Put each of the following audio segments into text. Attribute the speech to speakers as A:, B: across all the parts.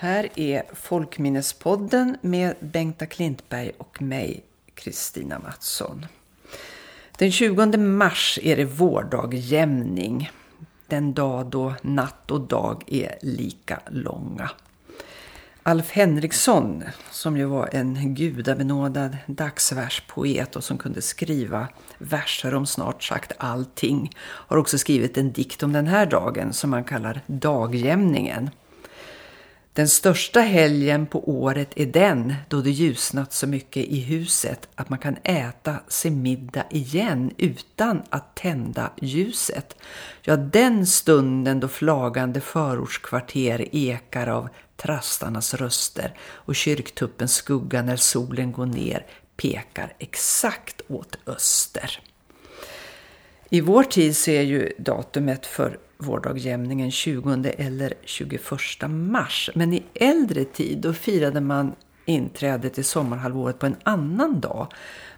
A: Här är Folkminnespodden med Bengta Klintberg och mig, Kristina Mattsson. Den 20 mars är det vårdagjämning. Den dag då natt och dag är lika långa. Alf Henriksson, som ju var en gudabenådad dagsverspoet och som kunde skriva verser om snart sagt allting, har också skrivit en dikt om den här dagen som man kallar dagjämningen. Den största helgen på året är den då det ljusnat så mycket i huset att man kan äta sin middag igen utan att tända ljuset. Ja, den stunden då flagande förortskvarter ekar av trastarnas röster och kyrktuppens skugga när solen går ner pekar exakt åt öster. I vår tid så är ju datumet för vårdagjämningen 20 eller 21 mars. Men i äldre tid då firade man inträdet i sommarhalvåret på en annan dag.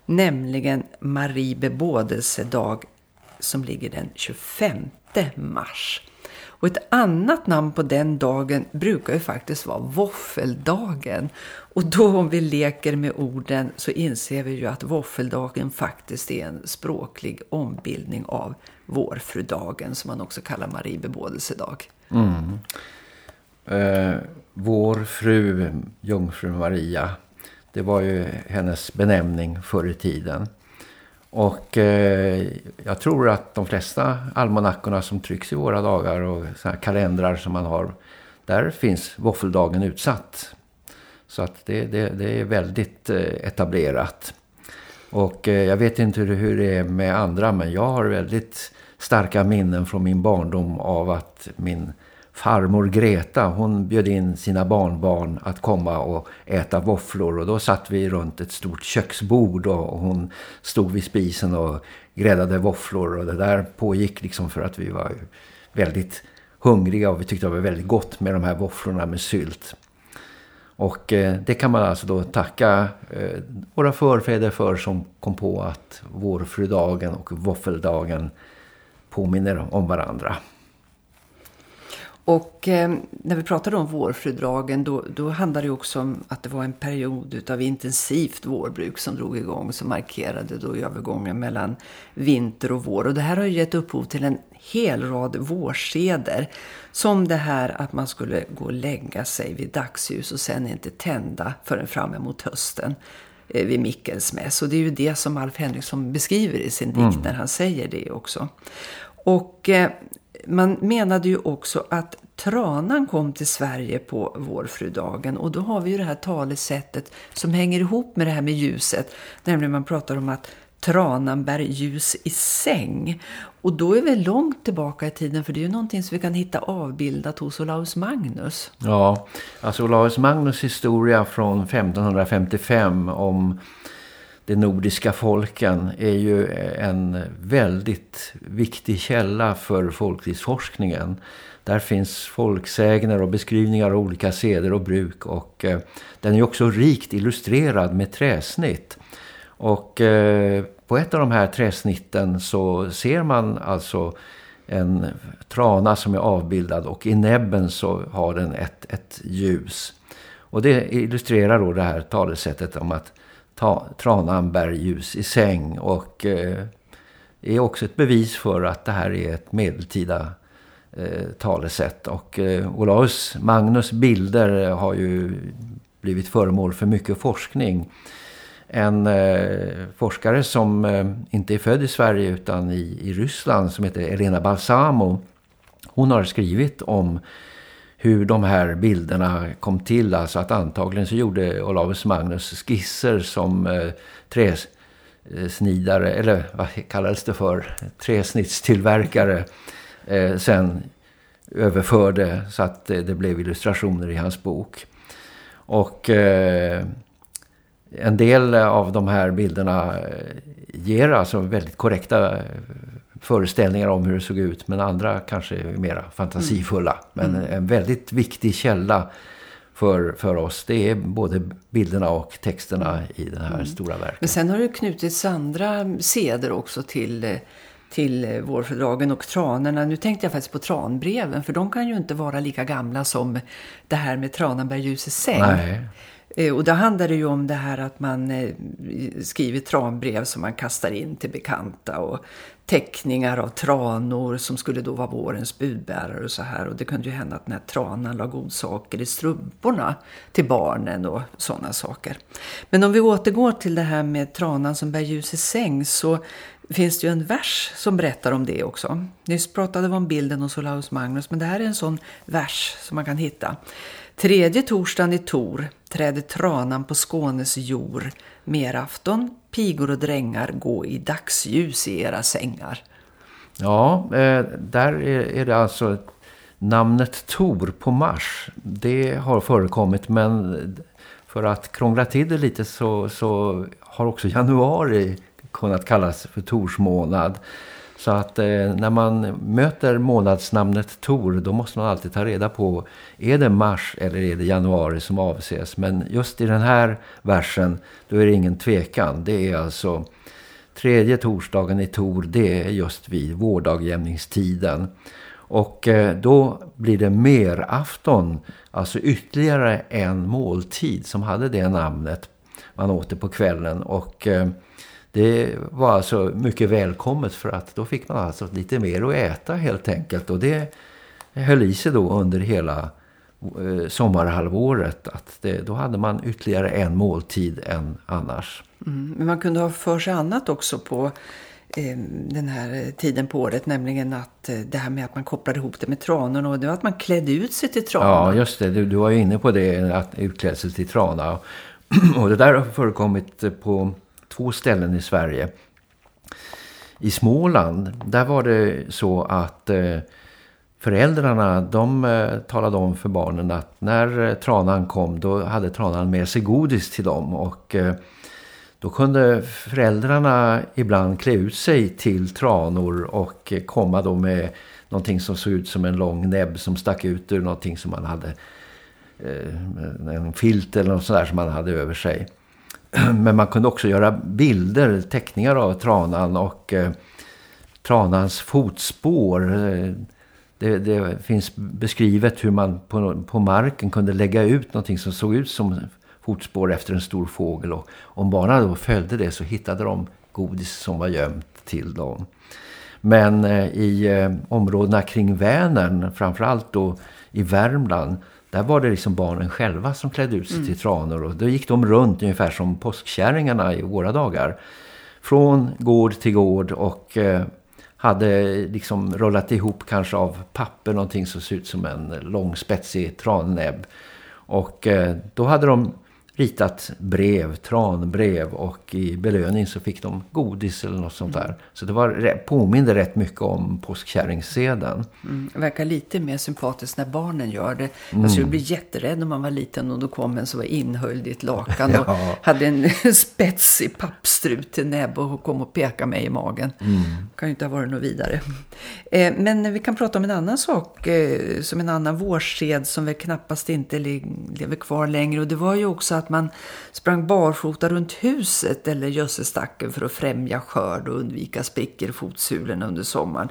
A: Nämligen Marie bebådelsedag som ligger den 25 mars. Och ett annat namn på den dagen brukar ju faktiskt vara våffeldagen. Och då om vi leker med orden så inser vi ju att våffeldagen faktiskt är en språklig ombildning av vårfrudagen som man också kallar Marie bebådelsedag.
B: Mm. Eh, vår fru, jungfru Maria, det var ju hennes benämning förr i tiden. Och eh, jag tror att de flesta almanackorna som trycks i våra dagar och såna kalendrar som man har, där finns våffeldagen utsatt. Så att det, det, det är väldigt eh, etablerat. Och eh, jag vet inte hur det är med andra men jag har väldigt starka minnen från min barndom av att min farmor Greta, hon bjöd in sina barnbarn att komma och äta våfflor och då satt vi runt ett stort köksbord och hon stod vid spisen och gräddade våfflor och det där pågick liksom för att vi var väldigt hungriga och vi tyckte det var väldigt gott med de här våfflorna med sylt. Och eh, det kan man alltså då tacka eh, våra förfäder för som kom på att vårfrudagen och våffeldagen påminner om varandra.
A: Och eh, när vi pratade om vårfrudagen då, då handlade det också om att det var en period av intensivt vårbruk som drog igång som markerade då övergången mellan vinter och vår. Och det här har ju gett upphov till en hel rad vårseder som det här att man skulle gå och lägga sig vid dagsljus och sen inte tända förrän fram emot hösten eh, vid Mickelsmäss. Och det är ju det som Alf Henriksson beskriver i sin dikt mm. när han säger det också. Och eh, man menade ju också att tranan kom till Sverige på vårfrudagen och då har vi ju det här talesättet som hänger ihop med det här med ljuset. Nämligen man pratar om att tranan bär ljus i säng. Och då är vi långt tillbaka i tiden för det är ju någonting som vi kan hitta avbildat hos Olaus Magnus.
B: Ja, alltså Olaus Magnus historia från 1555 om de nordiska folken är ju en väldigt viktig källa för folklivsforskningen. Där finns folksägner och beskrivningar av olika seder och bruk och eh, den är också rikt illustrerad med träsnitt. Och eh, på ett av de här träsnitten så ser man alltså en trana som är avbildad och i näbben så har den ett, ett ljus. Och det illustrerar då det här talesättet om att ta, tranan bär ljus i säng och eh, är också ett bevis för att det här är ett medeltida eh, talesätt. Och eh, Olaus Magnus bilder har ju blivit föremål för mycket forskning. En eh, forskare som eh, inte är född i Sverige utan i, i Ryssland som heter Elena Balsamo. Hon har skrivit om hur de här bilderna kom till. Alltså att antagligen så gjorde Olaus Magnus skisser som eh, träsnidare, eller vad kallades det för, träsnittstillverkare eh, sen överförde så att det, det blev illustrationer i hans bok. Och eh, en del av de här bilderna eh, ger alltså väldigt korrekta föreställningar om hur det såg ut. Men andra kanske är mer fantasifulla. Mm. Men en väldigt viktig källa för, för oss. Det är både bilderna och texterna i det här mm. stora verket.
A: Men sen har det knutits andra seder också till, till vårfördragen och tranorna. Nu tänkte jag faktiskt på tranbreven för de kan ju inte vara lika gamla som det här med Trananberg ljus säng.
B: Nej.
A: Eh, och då handlar det ju om det här att man eh, skriver tranbrev som man kastar in till bekanta och teckningar av tranor som skulle då vara vårens budbärare och så här. Och det kunde ju hända att den här tranan la godsaker i strumporna till barnen och sådana saker. Men om vi återgår till det här med tranan som bär ljus i säng så finns det ju en vers som berättar om det också. Nyss pratade vi om bilden hos Olaus Magnus men det här är en sån vers som man kan hitta. Tredje torsdagen i Tor träder tranan på Skånes jord. Merafton, pigor och drängar gå i dagsljus i era sängar.
B: Ja, eh, där är det alltså namnet Tor på Mars. Det har förekommit men för att krångla till det lite så, så har också januari kunnat kallas för Tors månad. Så att eh, när man möter månadsnamnet Tor då måste man alltid ta reda på är det mars eller är det januari som avses. Men just i den här versen då är det ingen tvekan. Det är alltså tredje torsdagen i Tor det är just vid vårdagjämningstiden. Och eh, då blir det mer afton, alltså ytterligare en måltid som hade det namnet. Man åt det på kvällen och... Eh, det var alltså mycket välkommet för att då fick man alltså lite mer att äta helt enkelt. Och det höll i sig då under hela eh, sommarhalvåret. Att det, då hade man ytterligare en måltid än annars.
A: Mm, men man kunde ha för sig annat också på eh, den här tiden på året. Nämligen att eh, det här med att man kopplade ihop det med tranorna. Och det var att man klädde ut sig till trana.
B: Ja just det, du, du var ju inne på det. Att utklädsel till trana. Och det där har förekommit på två ställen i Sverige. I Småland, där var det så att eh, föräldrarna de eh, talade om för barnen att när eh, tranan kom då hade tranan med sig godis till dem och då kunde föräldrarna ibland klä ut sig till tranor och komma då med någonting som såg ut som en lång näbb som stack ut ur någonting som man hade en filt eller något sådär som man hade över sig. Men man kunde också göra bilder, teckningar av tranan och eh, tranans fotspår. Det, det, finns beskrivet hur man på, på marken kunde lägga ut någonting som såg ut som fotspår efter en stor fågel. Och om barnen då följde det så hittade de godis som var gömt till dem. Men eh, i eh, områdena kring Vänern, framförallt då i Värmland, där var det liksom barnen själva som klädde ut sig mm. till tranor. Och då gick de runt ungefär som påskkärringarna i våra dagar. Från gård till gård och eh, hade liksom rullat ihop kanske av papper någonting som såg ut som en lång spetsig trannäbb. Och eh, då hade de ritat brev, tranbrev och i belöning så fick de godis eller något sånt där. Mm. Så det var, påminner rätt mycket om påskkärringsseden.
A: Mm, det verkar lite mer sympatiskt när barnen gör det. Mm. Jag skulle bli jätterädd när man var liten och då kom en som var inhöljd i ett lakan ja. och hade en spetsig pappstrut till näbb och kom och pekade mig i magen. Mm. Kan ju inte ha varit något vidare. Eh, men vi kan prata om en annan sak eh, som en annan vårsed som väl knappast inte lever kvar längre och det var ju också att man sprang barfota runt huset eller gödsestacken för att främja skörd och undvika sprickor i fotsulorna under sommaren.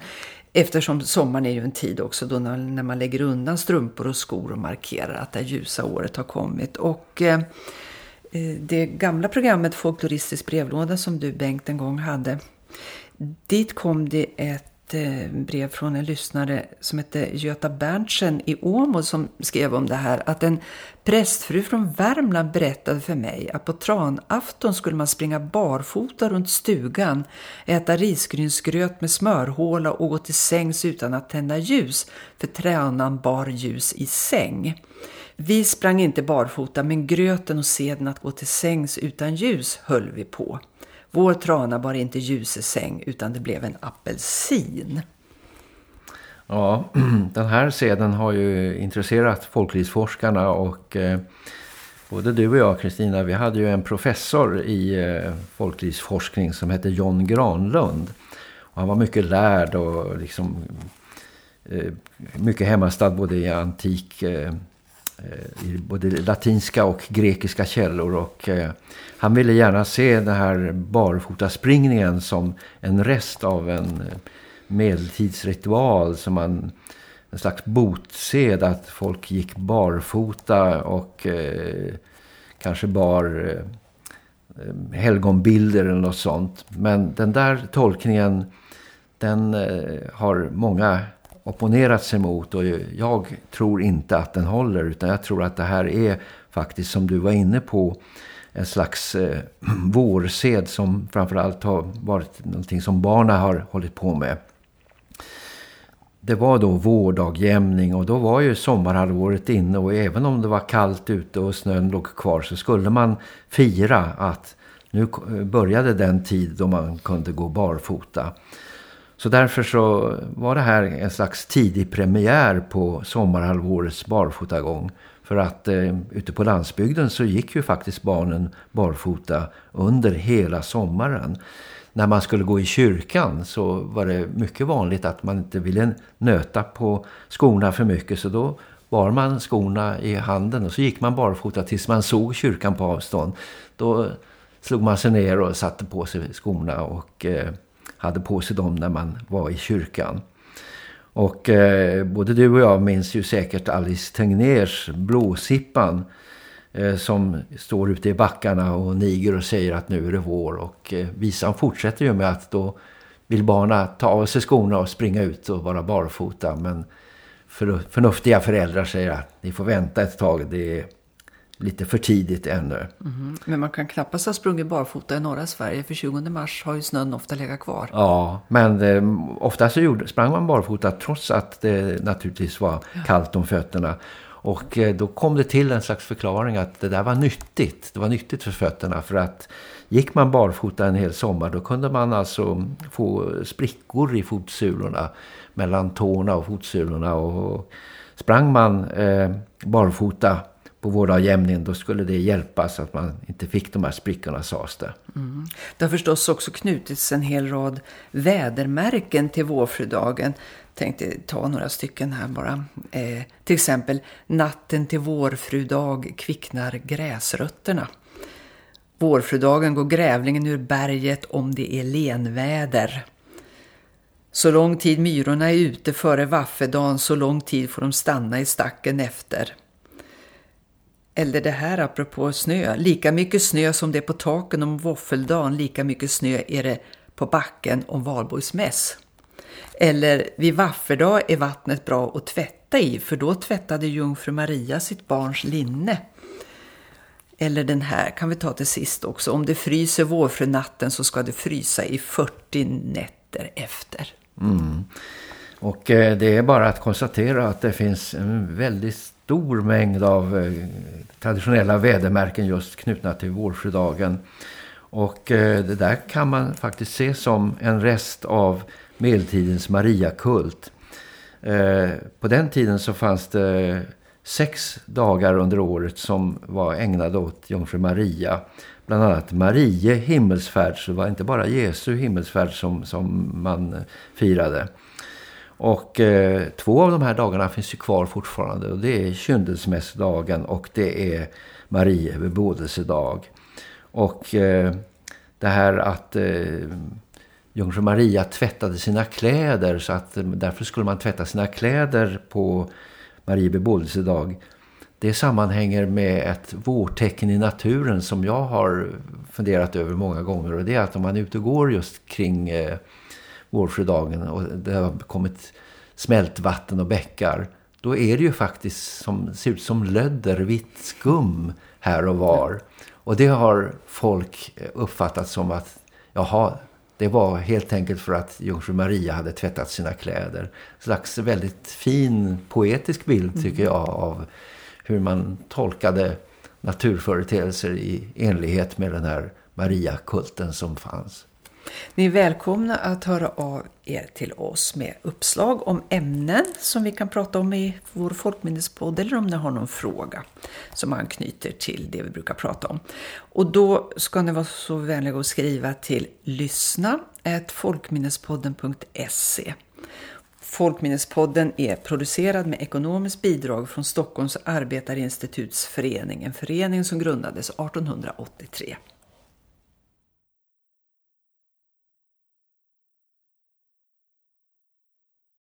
A: Eftersom sommaren är ju en tid också då när, man lägger undan strumpor och skor och markerar att det ljusa året har kommit. Och eh, eh, det gamla programmet Folkloristisk brevlåda som du Bengt en gång hade, dit kom det ett ett eh, brev från en lyssnare som hette Göta Berntsen i Åmål som skrev om det här. Att en prästfru från Värmland berättade för mig att på tranafton skulle man springa barfota runt stugan, äta risgrynsgröt med smörhåla och gå till sängs utan att tända ljus, för tränan bar ljus i säng. Vi sprang inte barfota men gröten och seden att gå till sängs utan ljus höll vi på. Vår trana bar inte ljusesäng utan det blev en apelsin.
B: Ja, den här seden har ju intresserat folklivsforskarna och eh, både du och jag Kristina, vi hade ju en professor i eh, folklivsforskning som hette John Granlund. Och han var mycket lärd och liksom eh, mycket hemmastad både i antik eh, Eh, i både latinska och grekiska källor och eh, han ville gärna se den här barfotaspringningen som en rest av en eh, medeltidsritual som man en slags botsed att folk gick barfota och eh, kanske bar eh, helgonbilder eller något sånt. Men den där tolkningen den eh, har många opponerat sig mot och jag tror inte att den håller utan jag tror att det här är faktiskt som du var inne på en slags eh, vårsed som framförallt har varit någonting som barnen har hållit på med. Det var då vårdagjämning och då var ju sommarhalvåret inne och även om det var kallt ute och snön låg kvar så skulle man fira att nu eh, började den tid då man kunde gå barfota. Så därför så var det här en slags tidig premiär på sommarhalvårets barfotagång. För att eh, ute på landsbygden så gick ju faktiskt barnen barfota under hela sommaren. När man skulle gå i kyrkan så var det mycket vanligt att man inte ville nöta på skorna för mycket. Så då bar man skorna i handen och så gick man barfota tills man såg kyrkan på avstånd. Då slog man sig ner och satte på sig skorna och... Eh, hade på sig dem när man var i kyrkan. Och eh, både du och jag minns ju säkert Alice Tegners Blåsippan eh, som står ute i backarna och niger och säger att nu är det vår. Och eh, visan fortsätter ju med att då vill barna ta av sig skorna och springa ut och vara barfota. Men för, förnuftiga föräldrar säger att ni får vänta ett tag, det är lite för tidigt ännu.
A: Mm. Men man kan knappast ha sprungit barfota i norra Sverige för 20 mars har ju snön ofta legat kvar.
B: Ja, men eh, ofta så gjorde, sprang man barfota trots att det naturligtvis var ja. kallt om fötterna. Och eh, då kom det till en slags förklaring att det där var nyttigt. Det var nyttigt för fötterna för att gick man barfota en hel sommar då kunde man alltså få sprickor i fotsulorna mellan tårna och fotsulorna och sprang man eh, barfota på vårdagjämningen då skulle det hjälpa så att man inte fick de här sprickorna sades det.
A: Mm. Det har förstås också knutits en hel rad vädermärken till vårfrudagen. Tänkte ta några stycken här bara. Eh, till exempel natten till vårfrudag kvicknar gräsrötterna. Vårfrudagen går grävlingen ur berget om det är lenväder. Så lång tid myrorna är ute före vaffedagen så lång tid får de stanna i stacken efter. Eller det här apropå snö. Lika mycket snö som det är på taken om våffeldagen, lika mycket snö är det på backen om valborgsmäss. Eller vid vafferdag är vattnet bra att tvätta i för då tvättade jungfru Maria sitt barns linne. Eller den här kan vi ta till sist också. Om det fryser vårfrunatten så ska det frysa i 40 nätter efter.
B: Mm. Och eh, det är bara att konstatera att det finns en väldigt stor mängd av eh, traditionella vädermärken just knutna till Vårsjödagen. Och eh, det där kan man faktiskt se som en rest av medeltidens Mariakult. Eh, på den tiden så fanns det sex dagar under året som var ägnade åt Jungfru Maria. Bland annat Marie himmelsfärd, så det var inte bara Jesu himmelsfärd som, som man firade. Och eh, två av de här dagarna finns ju kvar fortfarande och det är kyndelsmässdagen och det är Marie bebådelsedag. Och eh, det här att eh, Jungfru Maria tvättade sina kläder så att eh, därför skulle man tvätta sina kläder på Marie bebådelsedag. Det sammanhänger med ett vårtecken i naturen som jag har funderat över många gånger och det är att om man är ute och går just kring eh, vårfrudagen och det har kommit smältvatten och bäckar då är det ju faktiskt som ser ut som lödder, vitt skum här och var. Och det har folk uppfattat som att jaha, det var helt enkelt för att Jungfru Maria hade tvättat sina kläder. En slags väldigt fin poetisk bild mm. tycker jag av hur man tolkade naturföreteelser i enlighet med den här Maria-kulten som fanns.
A: Ni är välkomna att höra av er till oss med uppslag om ämnen som vi kan prata om i vår folkminnespodd eller om ni har någon fråga som anknyter till det vi brukar prata om. Och då ska ni vara så vänliga att skriva till lyssna folkminnespodden.se Folkminnespodden är producerad med ekonomiskt bidrag från Stockholms arbetarinstituts förening, en förening som grundades 1883.